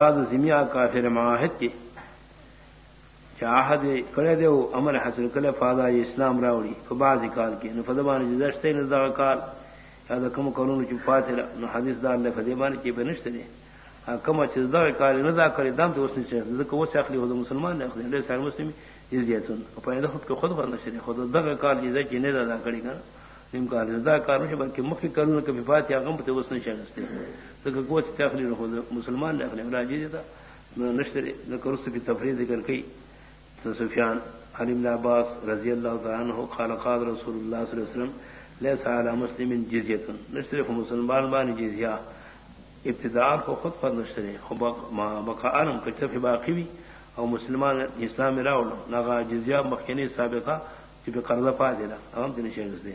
زمیا کافر معاہد کی چاہد کرے دے امر حاصل کلے فادا اسلام راوڑی فباز کال کی۔ نو فدبان جی جزشتے نزا کال، یا کم کرون چ فاتر نو حدیث دار نے فدبان کی بنشت نے کم چ دا کال نزا کرے دام تو اس نے چھ ذکر وہ چاخلی ہو مسلمان نے اخلی لے سار مسلم جزیتن اپنے خود کو خود بن نشری خود دا کال جزا کی نزا دا کڑی گا۔ نیم کال نزا کار نش بلکہ مخی کرون کہ فاتیا غم تو اس نے چھ ذکر کو چاخلی ہو مسلمان نے اخلی راجی دا. نشتری ذکر اس کی تفریح ذکر کی سفیان علی بن عباس رضی اللہ تعالیٰ عنہ قال قال رسول اللہ صلی اللہ علیہ وسلم لیس علی مسلم جزیت نشترف مسلمان بانی جزیہ ابتداء کو خود پر نشتر نشترے بقا عالم کچھ باقی بھی اور مسلمان اسلام راول ناغا جزیہ مخینی سابقہ کہ قرضہ پا دینا ہم دن شہر دے